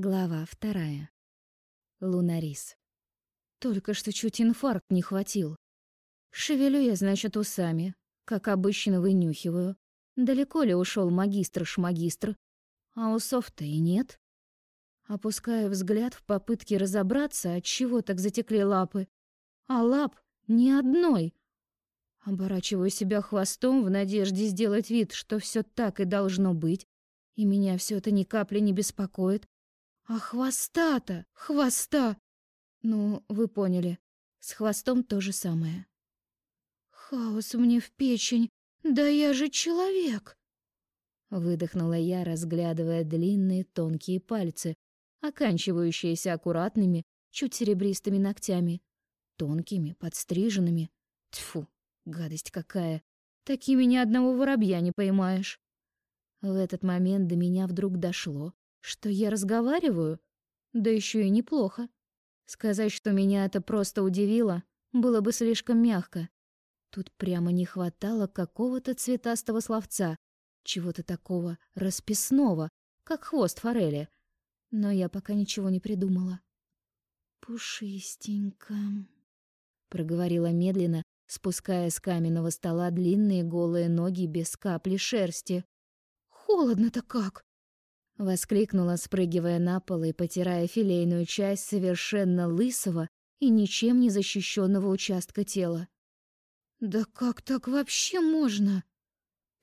Глава вторая. Лунарис. Только что чуть инфаркт не хватил. Шевелю я, значит, усами, как обычно вынюхиваю. Далеко ли ушел магистр-шмагистр, а усов-то и нет. Опускаю взгляд в попытке разобраться, от чего так затекли лапы. А лап ни одной. Оборачиваю себя хвостом в надежде сделать вид, что все так и должно быть, и меня все это ни капли не беспокоит. А хвоста-то, хвоста! Ну, вы поняли, с хвостом то же самое. Хаос мне в печень, да я же человек! Выдохнула я, разглядывая длинные тонкие пальцы, оканчивающиеся аккуратными, чуть серебристыми ногтями, тонкими, подстриженными. Тьфу, гадость какая! Такими ни одного воробья не поймаешь. В этот момент до меня вдруг дошло, что я разговариваю, да еще и неплохо. Сказать, что меня это просто удивило, было бы слишком мягко. Тут прямо не хватало какого-то цветастого словца, чего-то такого расписного, как хвост форели. Но я пока ничего не придумала. «Пушистенько», — проговорила медленно, спуская с каменного стола длинные голые ноги без капли шерсти. «Холодно-то как!» Воскликнула, спрыгивая на пол и потирая филейную часть совершенно лысого и ничем не защищенного участка тела. «Да как так вообще можно?»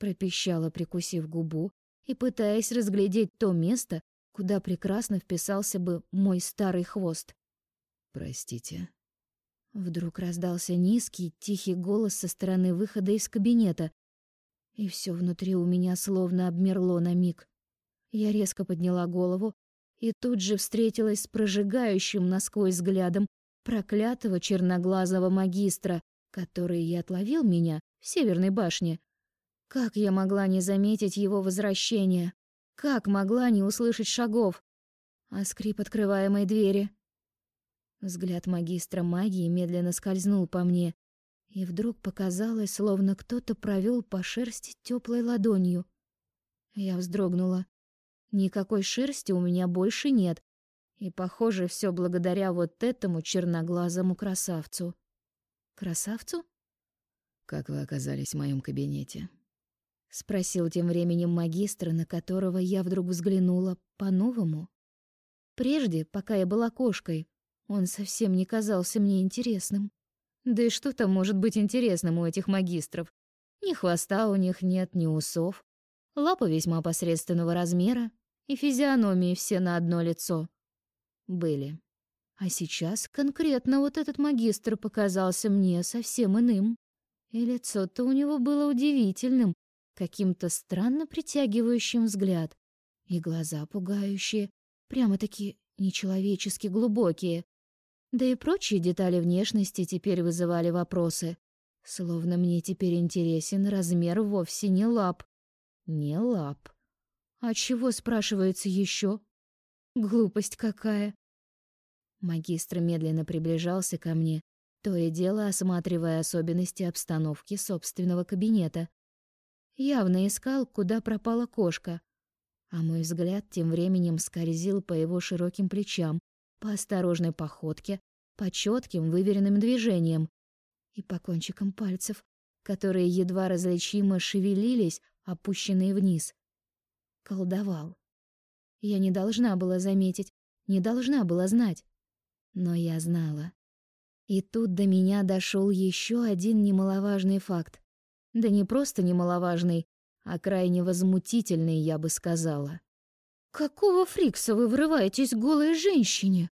пропищала, прикусив губу и пытаясь разглядеть то место, куда прекрасно вписался бы мой старый хвост. «Простите». Вдруг раздался низкий, тихий голос со стороны выхода из кабинета, и все внутри у меня словно обмерло на миг. Я резко подняла голову и тут же встретилась с прожигающим насквозь взглядом проклятого черноглазого магистра, который и отловил меня в Северной башне. Как я могла не заметить его возвращения? Как могла не услышать шагов? А скрип открываемой двери? Взгляд магистра магии медленно скользнул по мне, и вдруг показалось, словно кто-то провел по шерсти теплой ладонью. Я вздрогнула. Никакой шерсти у меня больше нет. И, похоже, все благодаря вот этому черноглазому красавцу. Красавцу? Как вы оказались в моем кабинете? Спросил тем временем магистр, на которого я вдруг взглянула по-новому. Прежде, пока я была кошкой, он совсем не казался мне интересным. Да и что там может быть интересным у этих магистров? Ни хвоста у них нет, ни усов. Лапы весьма посредственного размера, и физиономии все на одно лицо. Были. А сейчас конкретно вот этот магистр показался мне совсем иным. И лицо-то у него было удивительным, каким-то странно притягивающим взгляд. И глаза пугающие, прямо-таки нечеловечески глубокие. Да и прочие детали внешности теперь вызывали вопросы. Словно мне теперь интересен размер вовсе не лап. Не лап. А чего, спрашивается, еще? Глупость какая. Магистр медленно приближался ко мне, то и дело осматривая особенности обстановки собственного кабинета. Явно искал, куда пропала кошка. А мой взгляд тем временем скользил по его широким плечам, по осторожной походке, по четким выверенным движениям и по кончикам пальцев, которые едва различимо шевелились, опущенные вниз колдовал. Я не должна была заметить, не должна была знать. Но я знала. И тут до меня дошел еще один немаловажный факт. Да не просто немаловажный, а крайне возмутительный, я бы сказала. «Какого фрикса вы врываетесь голой женщине?»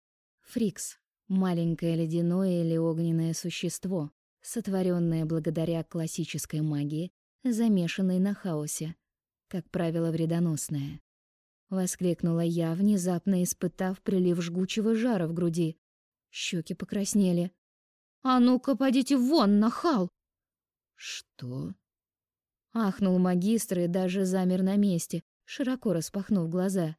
Фрикс — маленькое ледяное или огненное существо, сотворенное благодаря классической магии, замешанной на хаосе как правило, вредоносное. Воскликнула я, внезапно испытав прилив жгучего жара в груди. Щеки покраснели. «А ну-ка, подите вон, нахал!» «Что?» Ахнул магистр и даже замер на месте, широко распахнув глаза.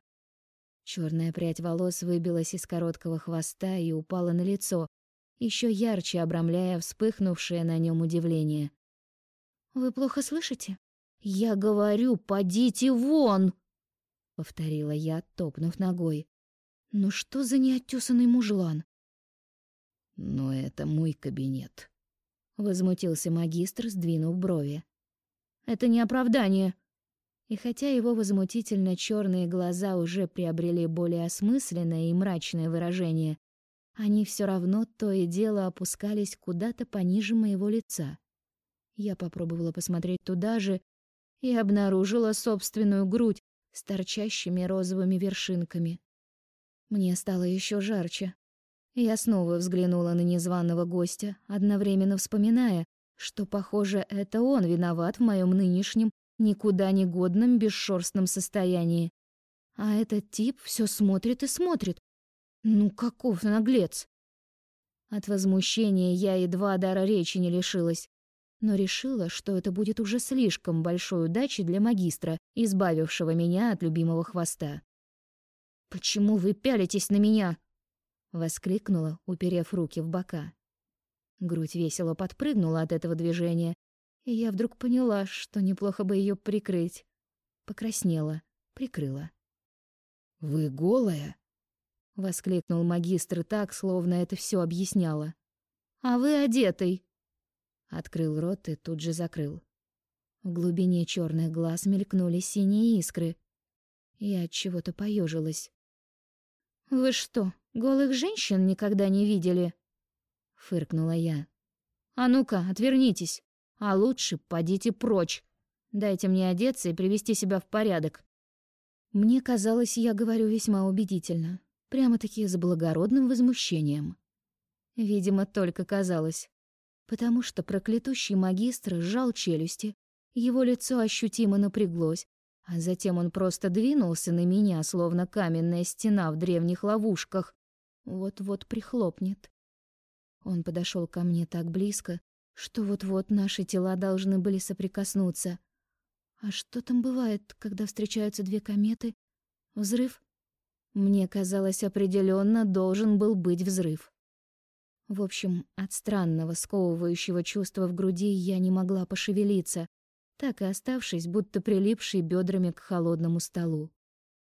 Черная прядь волос выбилась из короткого хвоста и упала на лицо, еще ярче обрамляя вспыхнувшее на нем удивление. «Вы плохо слышите?» «Я говорю, подите вон!» — повторила я, топнув ногой. Ну что за неотесанный мужлан? Но это мой кабинет. Возмутился магистр, сдвинув брови. Это не оправдание. И хотя его возмутительно черные глаза уже приобрели более осмысленное и мрачное выражение, они все равно то и дело опускались куда-то пониже моего лица. Я попробовала посмотреть туда же и обнаружила собственную грудь с торчащими розовыми вершинками. Мне стало еще жарче. Я снова взглянула на незваного гостя, одновременно вспоминая, что, похоже, это он виноват в моем нынешнем никуда не годном бесшерстном состоянии. А этот тип все смотрит и смотрит. Ну каков наглец! От возмущения я едва дара речи не лишилась, но решила, что это будет уже слишком большой удачей для магистра, избавившего меня от любимого хвоста. «Почему вы пялитесь на меня?» — воскликнула, уперев руки в бока. Грудь весело подпрыгнула от этого движения, и я вдруг поняла, что неплохо бы ее прикрыть. Покраснела, прикрыла. «Вы голая?» — воскликнул магистр так, словно это все объясняло. «А вы одетый!» Открыл рот и тут же закрыл. В глубине черных глаз мелькнули синие искры. Я от чего-то поежилась. Вы что, голых женщин никогда не видели? фыркнула я. А ну-ка, отвернитесь, а лучше подите прочь. Дайте мне одеться и привести себя в порядок. Мне казалось, я говорю весьма убедительно, прямо-таки с благородным возмущением. Видимо, только казалось потому что проклятущий магистр сжал челюсти, его лицо ощутимо напряглось, а затем он просто двинулся на меня, словно каменная стена в древних ловушках. Вот-вот прихлопнет. Он подошел ко мне так близко, что вот-вот наши тела должны были соприкоснуться. А что там бывает, когда встречаются две кометы? Взрыв? Мне казалось, определенно должен был быть взрыв. В общем, от странного сковывающего чувства в груди я не могла пошевелиться, так и оставшись, будто прилипшей бедрами к холодному столу.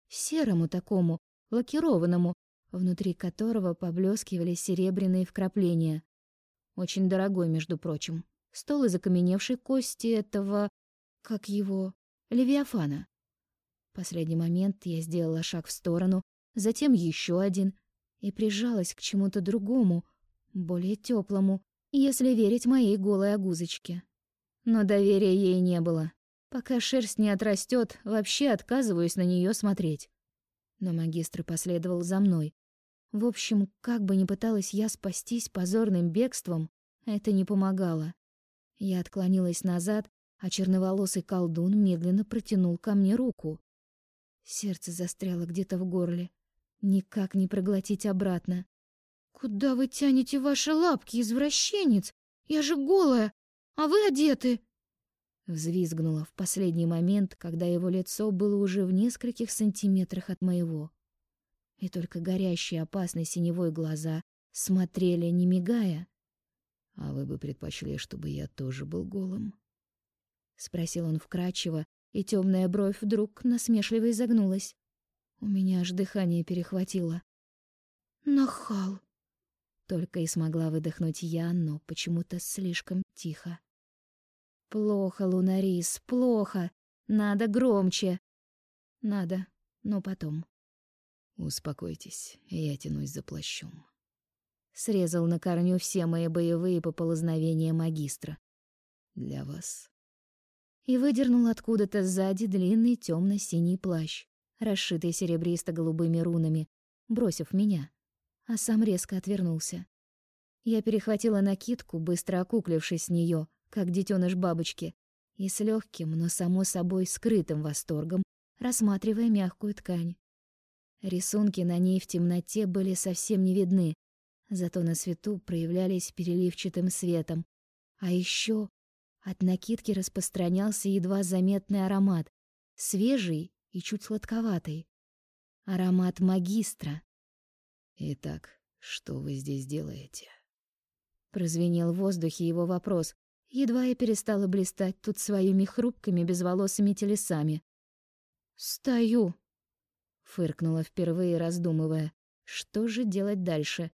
Серому такому, лакированному, внутри которого поблескивали серебряные вкрапления. Очень дорогой, между прочим. Стол из окаменевшей кости этого... как его... Левиафана. В последний момент я сделала шаг в сторону, затем еще один, и прижалась к чему-то другому, более теплому, если верить моей голой огузочке. Но доверия ей не было. Пока шерсть не отрастет, вообще отказываюсь на нее смотреть. Но магистр последовал за мной. В общем, как бы ни пыталась я спастись позорным бегством, это не помогало. Я отклонилась назад, а черноволосый колдун медленно протянул ко мне руку. Сердце застряло где-то в горле. Никак не проглотить обратно. «Куда вы тянете ваши лапки, извращенец? Я же голая, а вы одеты!» Взвизгнула в последний момент, когда его лицо было уже в нескольких сантиметрах от моего. И только горящие опасной синевой глаза смотрели, не мигая. «А вы бы предпочли, чтобы я тоже был голым?» Спросил он вкрадчиво, и темная бровь вдруг насмешливо изогнулась. У меня аж дыхание перехватило. «Нахал!» Только и смогла выдохнуть я, но почему-то слишком тихо. Плохо, Лунарис, плохо. Надо громче. Надо, но потом. Успокойтесь, я тянусь за плащом. Срезал на корню все мои боевые поползновения магистра. Для вас. И выдернул откуда-то сзади длинный темно синий плащ, расшитый серебристо-голубыми рунами, бросив меня а сам резко отвернулся. Я перехватила накидку, быстро окуклившись с нее, как детеныш бабочки, и с легким, но само собой скрытым восторгом, рассматривая мягкую ткань. Рисунки на ней в темноте были совсем не видны, зато на свету проявлялись переливчатым светом. А еще от накидки распространялся едва заметный аромат, свежий и чуть сладковатый. Аромат магистра. «Итак, что вы здесь делаете?» Прозвенел в воздухе его вопрос. Едва я перестала блистать тут своими хрупкими безволосыми телесами. «Стою!» — фыркнула впервые, раздумывая. Что же делать дальше?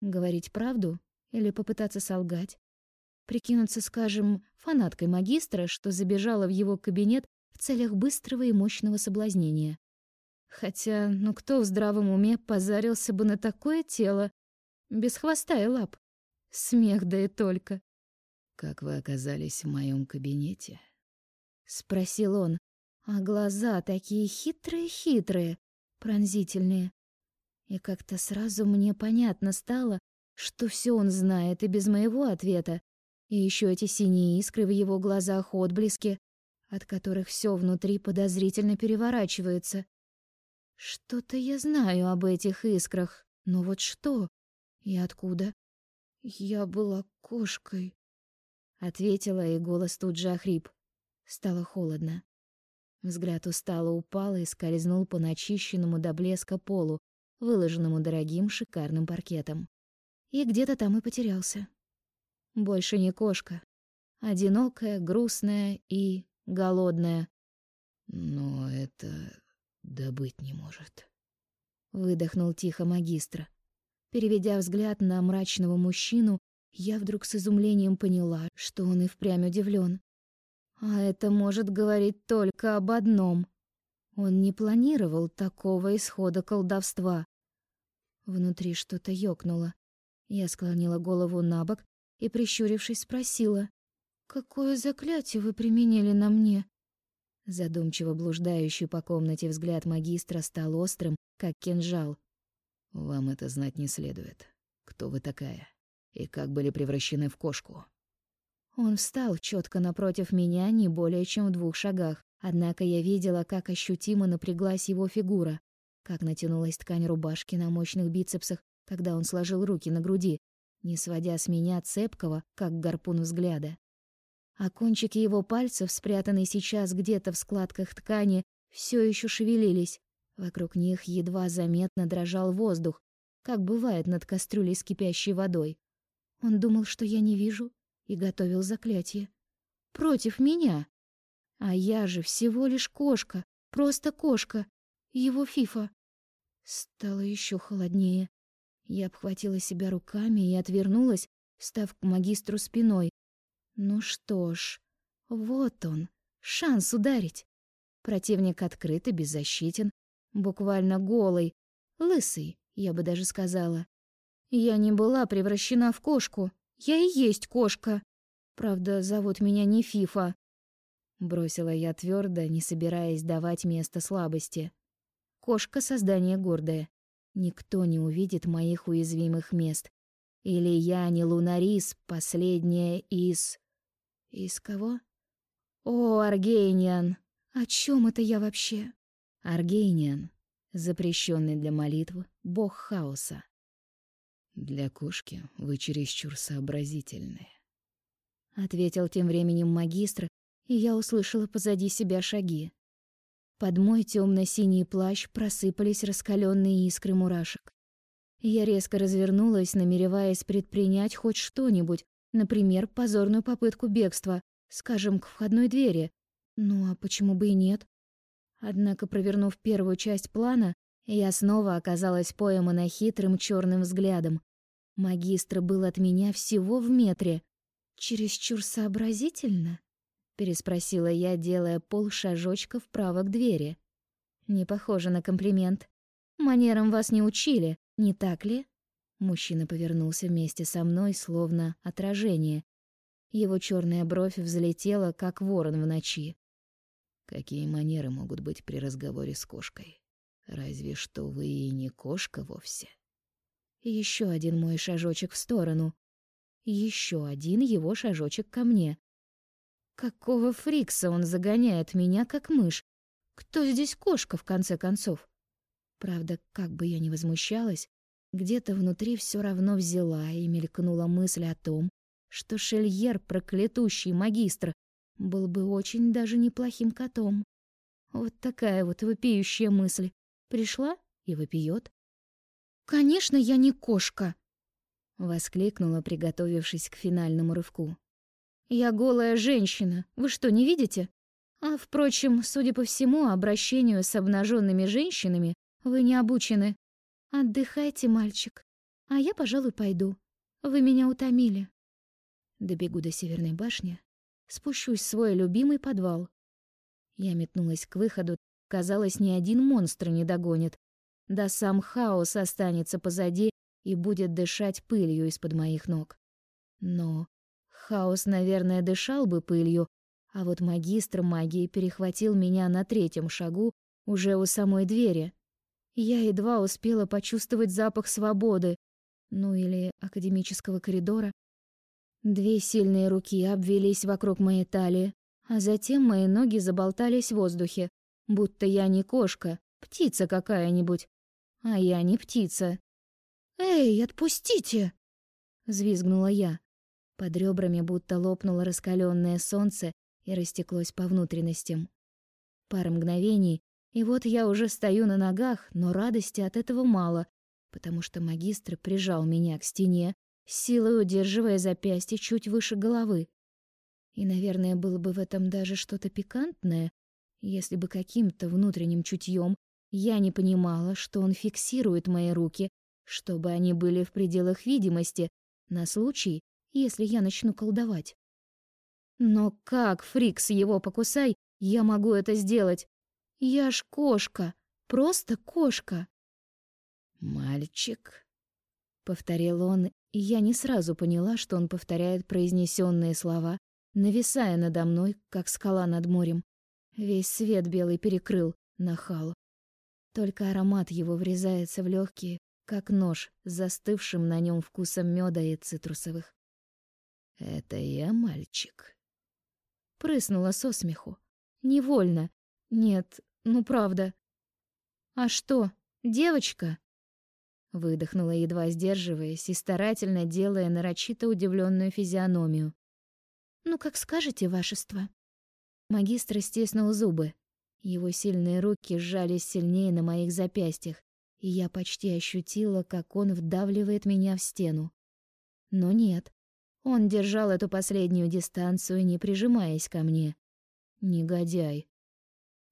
Говорить правду или попытаться солгать? Прикинуться, скажем, фанаткой магистра, что забежала в его кабинет в целях быстрого и мощного соблазнения. Хотя, ну кто в здравом уме позарился бы на такое тело? Без хвоста и лап. Смех да и только. «Как вы оказались в моем кабинете?» — спросил он. А глаза такие хитрые-хитрые, пронзительные. И как-то сразу мне понятно стало, что все он знает и без моего ответа. И еще эти синие искры в его глазах отблески, от которых все внутри подозрительно переворачивается. Что-то я знаю об этих искрах, но вот что и откуда? Я была кошкой, ответила, и голос тут же охрип. Стало холодно. Взгляд устало упал и скользнул по начищенному до блеска полу, выложенному дорогим шикарным паркетом. И где-то там и потерялся. Больше не кошка. Одинокая, грустная и голодная. Но это добыть не может. Выдохнул тихо магистра. Переведя взгляд на мрачного мужчину, я вдруг с изумлением поняла, что он и впрямь удивлен. А это может говорить только об одном. Он не планировал такого исхода колдовства. Внутри что-то ёкнуло. Я склонила голову на бок и, прищурившись, спросила. «Какое заклятие вы применили на мне?» Задумчиво блуждающий по комнате взгляд магистра стал острым, как кинжал. «Вам это знать не следует. Кто вы такая? И как были превращены в кошку?» Он встал четко напротив меня, не более чем в двух шагах. Однако я видела, как ощутимо напряглась его фигура, как натянулась ткань рубашки на мощных бицепсах, когда он сложил руки на груди, не сводя с меня цепкого, как гарпун взгляда. А кончики его пальцев, спрятанные сейчас где-то в складках ткани, все еще шевелились. Вокруг них едва заметно дрожал воздух, как бывает над кастрюлей с кипящей водой. Он думал, что я не вижу, и готовил заклятие. Против меня. А я же всего лишь кошка, просто кошка, его фифа. Стало еще холоднее. Я обхватила себя руками и отвернулась, став к магистру спиной. Ну что ж, вот он, шанс ударить. Противник открыт и беззащитен, буквально голый, лысый, я бы даже сказала. Я не была превращена в кошку, я и есть кошка. Правда, зовут меня не Фифа. Бросила я твердо, не собираясь давать место слабости. Кошка — создание гордое. Никто не увидит моих уязвимых мест. Или я не Лунарис, последняя из... Из кого? О, Аргейниан! О чем это я вообще? Аргейниан, запрещенный для молитв, бог хаоса. Для кошки вы чересчур сообразительны. Ответил тем временем магистр, и я услышала позади себя шаги. Под мой темно-синий плащ просыпались раскаленные искры мурашек. Я резко развернулась, намереваясь предпринять хоть что-нибудь, например, позорную попытку бегства, скажем, к входной двери. Ну а почему бы и нет? Однако, провернув первую часть плана, я снова оказалась поймана хитрым черным взглядом. Магистр был от меня всего в метре. «Чересчур сообразительно?» — переспросила я, делая полшажочка вправо к двери. «Не похоже на комплимент. Манерам вас не учили, не так ли?» Мужчина повернулся вместе со мной, словно отражение. Его черная бровь взлетела, как ворон в ночи. «Какие манеры могут быть при разговоре с кошкой?» Разве что вы и не кошка вовсе. Еще один мой шажочек в сторону. Еще один его шажочек ко мне. Какого фрикса он загоняет меня, как мышь? Кто здесь кошка, в конце концов? Правда, как бы я ни возмущалась, где-то внутри все равно взяла и мелькнула мысль о том, что Шельер, проклятущий магистр, был бы очень даже неплохим котом. Вот такая вот вопиющая мысль. Пришла и вопиет. «Конечно, я не кошка!» — воскликнула, приготовившись к финальному рывку. «Я голая женщина, вы что, не видите? А, впрочем, судя по всему, обращению с обнаженными женщинами вы не обучены. Отдыхайте, мальчик. А я, пожалуй, пойду. Вы меня утомили. Добегу до Северной башни, спущусь в свой любимый подвал. Я метнулась к выходу, казалось, ни один монстр не догонит. Да сам хаос останется позади и будет дышать пылью из-под моих ног. Но хаос, наверное, дышал бы пылью, а вот магистр магии перехватил меня на третьем шагу уже у самой двери. Я едва успела почувствовать запах свободы, ну или академического коридора. Две сильные руки обвелись вокруг моей талии, а затем мои ноги заболтались в воздухе, будто я не кошка, птица какая-нибудь. А я не птица. «Эй, отпустите!» — взвизгнула я. Под ребрами будто лопнуло раскаленное солнце и растеклось по внутренностям. Пара мгновений, и вот я уже стою на ногах, но радости от этого мало, потому что магистр прижал меня к стене, силой удерживая запястье чуть выше головы. И, наверное, было бы в этом даже что-то пикантное, если бы каким-то внутренним чутьем я не понимала, что он фиксирует мои руки, чтобы они были в пределах видимости, на случай, если я начну колдовать. Но как, Фрикс, его покусай, я могу это сделать? Я ж кошка, просто кошка. «Мальчик», — повторил он, и я не сразу поняла, что он повторяет произнесенные слова, нависая надо мной, как скала над морем. Весь свет белый перекрыл, нахал. Только аромат его врезается в легкие, как нож с застывшим на нем вкусом меда и цитрусовых. «Это я мальчик?» Прыснула со смеху. Невольно. Нет, ну правда. «А что, девочка?» Выдохнула, едва сдерживаясь и старательно делая нарочито удивленную физиономию. «Ну, как скажете, вашество». Магистр стиснул зубы. Его сильные руки сжались сильнее на моих запястьях, и я почти ощутила, как он вдавливает меня в стену. Но нет. Он держал эту последнюю дистанцию, не прижимаясь ко мне. Негодяй.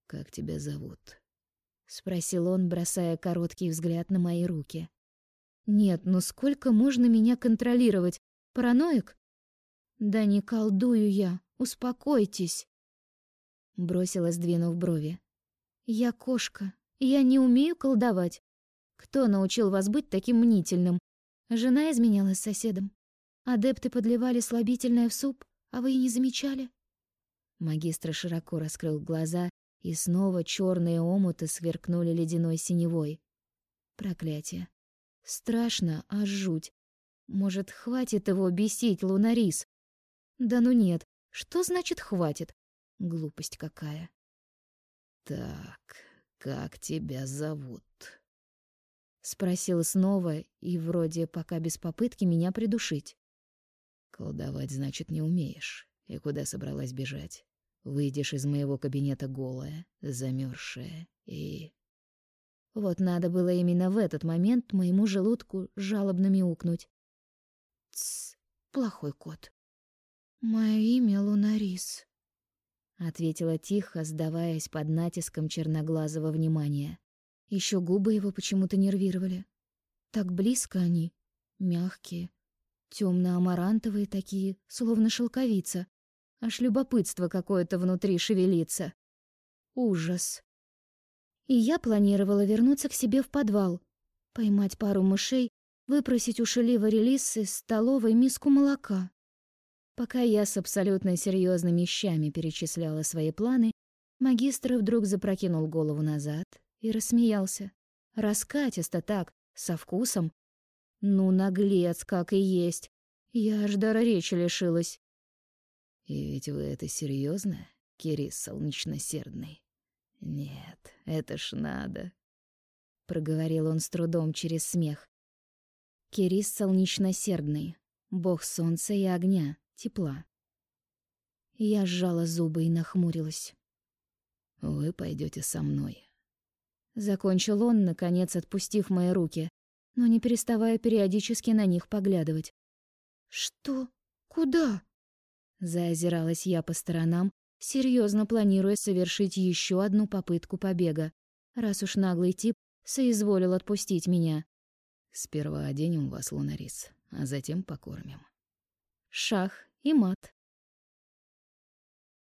«Как тебя зовут?» — спросил он, бросая короткий взгляд на мои руки. «Нет, ну сколько можно меня контролировать? Параноик?» «Да не колдую я, успокойтесь!» Бросила, сдвинув брови. «Я кошка, я не умею колдовать. Кто научил вас быть таким мнительным? Жена изменяла с соседом. Адепты подливали слабительное в суп, а вы и не замечали?» Магистр широко раскрыл глаза, и снова черные омуты сверкнули ледяной синевой. Проклятие. Страшно, аж жуть. Может, хватит его бесить, Лунарис? Да ну нет, что значит «хватит»? Глупость какая. «Так, как тебя зовут?» Спросил снова и вроде пока без попытки меня придушить. «Колдовать, значит, не умеешь. И куда собралась бежать? Выйдешь из моего кабинета голая, замерзшая и...» Вот надо было именно в этот момент моему желудку жалобно мяукнуть. Тсс, плохой кот. «Мое имя Лунарис», — ответила тихо, сдаваясь под натиском черноглазого внимания. Еще губы его почему-то нервировали. Так близко они, мягкие, темно-амарантовые такие, словно шелковица. Аж любопытство какое-то внутри шевелится. Ужас. И я планировала вернуться к себе в подвал, поймать пару мышей, выпросить у Шелива релиз из столовой миску молока. Пока я с абсолютно серьезными вещами перечисляла свои планы, магистр вдруг запрокинул голову назад и рассмеялся. Раскатисто так, со вкусом. Ну, наглец, как и есть. Я аж дара речи лишилась. «И ведь вы это серьезно, Кирис Солнечносердный?» «Нет, это ж надо», — проговорил он с трудом через смех. «Кирис Солнечносердный, бог солнца и огня, тепла. Я сжала зубы и нахмурилась. «Вы пойдете со мной». Закончил он, наконец отпустив мои руки, но не переставая периодически на них поглядывать. «Что? Куда?» Заозиралась я по сторонам, серьезно планируя совершить еще одну попытку побега, раз уж наглый тип соизволил отпустить меня. Сперва оденем вас, Лунарис, а затем покормим. Шах и мат.